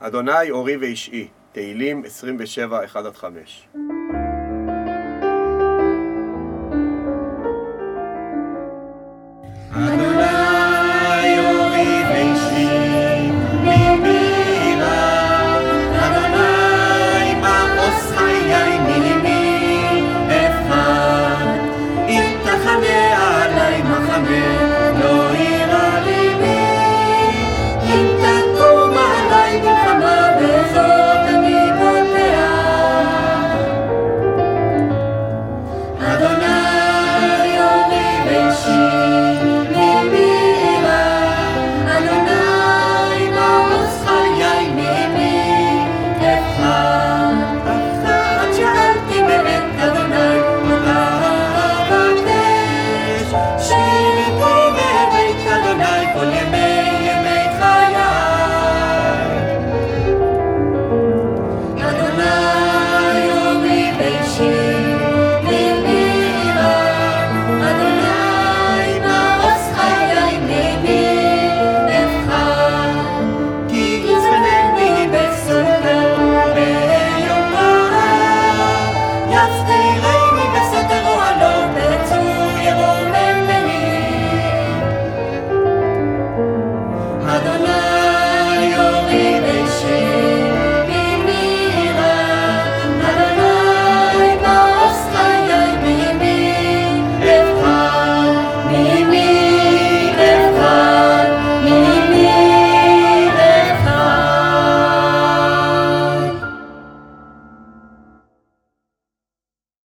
אדוני אורי ואישי, תהילים 27, 1 עד 5